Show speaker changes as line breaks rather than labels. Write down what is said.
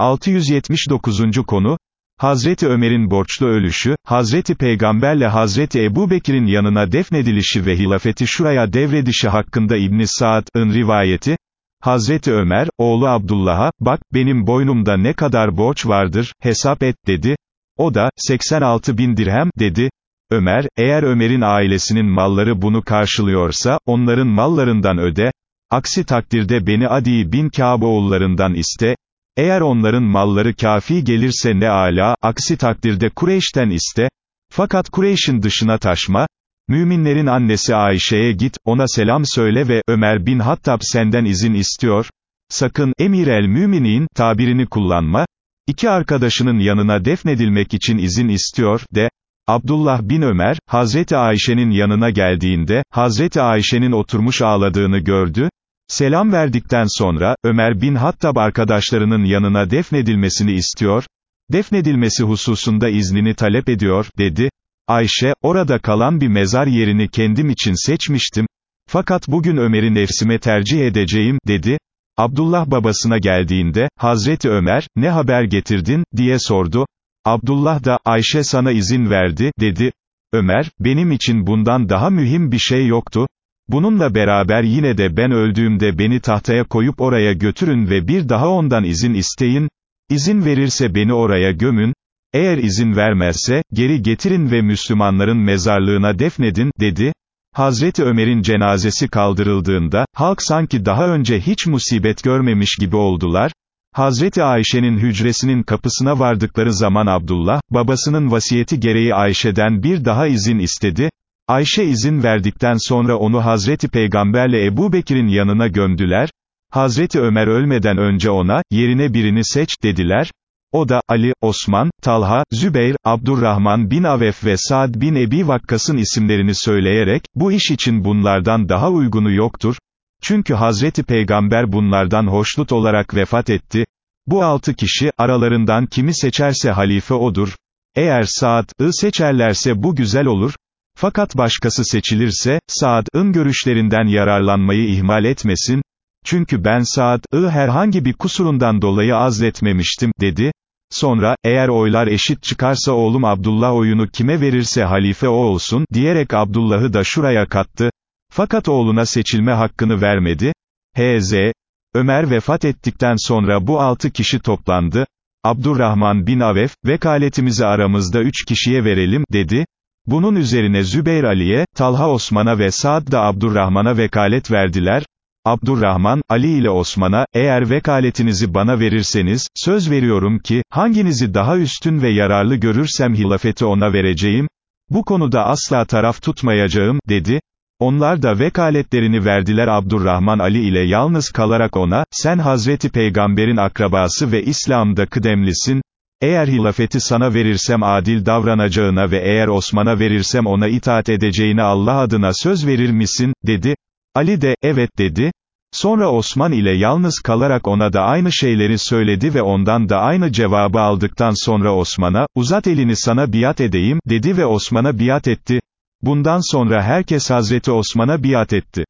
679. konu, Hazreti Ömer'in borçlu ölüşü, Hazreti Peygamberle Hazreti Ebu Bekir'in yanına defnedilişi ve hilafeti şuraya devredişi hakkında İbn Saad'ın rivayeti, Hazreti Ömer, oğlu Abdullah'a, bak, benim boynumda ne kadar borç vardır, hesap et, dedi. O da, 86 bin dirhem, dedi. Ömer, eğer Ömer'in ailesinin malları bunu karşılıyorsa, onların mallarından öde, aksi takdirde beni Adi bin Kâboğullarından iste, eğer onların malları kafi gelirse ne ala, aksi takdirde Kureyş'ten iste, fakat Kureyş'in dışına taşma, müminlerin annesi Ayşe'ye git, ona selam söyle ve, Ömer bin Hattab senden izin istiyor, sakın, emir el müminin, tabirini kullanma, iki arkadaşının yanına defnedilmek için izin istiyor, de, Abdullah bin Ömer, Hazreti Ayşe'nin yanına geldiğinde, Hazreti Ayşe'nin oturmuş ağladığını gördü, Selam verdikten sonra, Ömer bin Hattab arkadaşlarının yanına defnedilmesini istiyor, defnedilmesi hususunda iznini talep ediyor, dedi. Ayşe, orada kalan bir mezar yerini kendim için seçmiştim, fakat bugün Ömer'i nefsime tercih edeceğim, dedi. Abdullah babasına geldiğinde, Hazreti Ömer, ne haber getirdin, diye sordu. Abdullah da, Ayşe sana izin verdi, dedi. Ömer, benim için bundan daha mühim bir şey yoktu, Bununla beraber yine de ben öldüğümde beni tahtaya koyup oraya götürün ve bir daha ondan izin isteyin, izin verirse beni oraya gömün, eğer izin vermezse, geri getirin ve Müslümanların mezarlığına defnedin, dedi. Hazreti Ömer'in cenazesi kaldırıldığında, halk sanki daha önce hiç musibet görmemiş gibi oldular, Hazreti Ayşe'nin hücresinin kapısına vardıkları zaman Abdullah, babasının vasiyeti gereği Ayşe'den bir daha izin istedi, Ayşe izin verdikten sonra onu Hazreti Peygamberle Ebu Bekir'in yanına gömdüler, Hazreti Ömer ölmeden önce ona, yerine birini seç, dediler, o da, Ali, Osman, Talha, Zübeyr, Abdurrahman bin Avef ve Saad bin Ebi Vakkas'ın isimlerini söyleyerek, bu iş için bunlardan daha uygunu yoktur, çünkü Hazreti Peygamber bunlardan hoşnut olarak vefat etti, bu altı kişi, aralarından kimi seçerse halife odur, eğer Saad'ı seçerlerse bu güzel olur, fakat başkası seçilirse, Saad'ın görüşlerinden yararlanmayı ihmal etmesin, çünkü ben Saad'ı herhangi bir kusurundan dolayı azletmemiştim, dedi. Sonra, eğer oylar eşit çıkarsa oğlum Abdullah oyunu kime verirse halife o olsun, diyerek Abdullah'ı da şuraya kattı. Fakat oğluna seçilme hakkını vermedi. H.Z. Ömer vefat ettikten sonra bu altı kişi toplandı. Abdurrahman bin Avef, vekaletimizi aramızda üç kişiye verelim, dedi. Bunun üzerine Zübeyr Ali'ye, Talha Osman'a ve Saad da Abdurrahman'a vekalet verdiler. Abdurrahman, Ali ile Osman'a, eğer vekaletinizi bana verirseniz, söz veriyorum ki, hanginizi daha üstün ve yararlı görürsem hilafeti ona vereceğim, bu konuda asla taraf tutmayacağım, dedi. Onlar da vekaletlerini verdiler Abdurrahman Ali ile yalnız kalarak ona, sen Hazreti Peygamber'in akrabası ve İslam'da kıdemlisin, eğer hilafeti sana verirsem adil davranacağına ve eğer Osman'a verirsem ona itaat edeceğine Allah adına söz verir misin, dedi. Ali de, evet dedi. Sonra Osman ile yalnız kalarak ona da aynı şeyleri söyledi ve ondan da aynı cevabı aldıktan sonra Osman'a, uzat elini sana biat edeyim, dedi ve Osman'a biat etti. Bundan sonra herkes Hazreti Osman'a biat etti.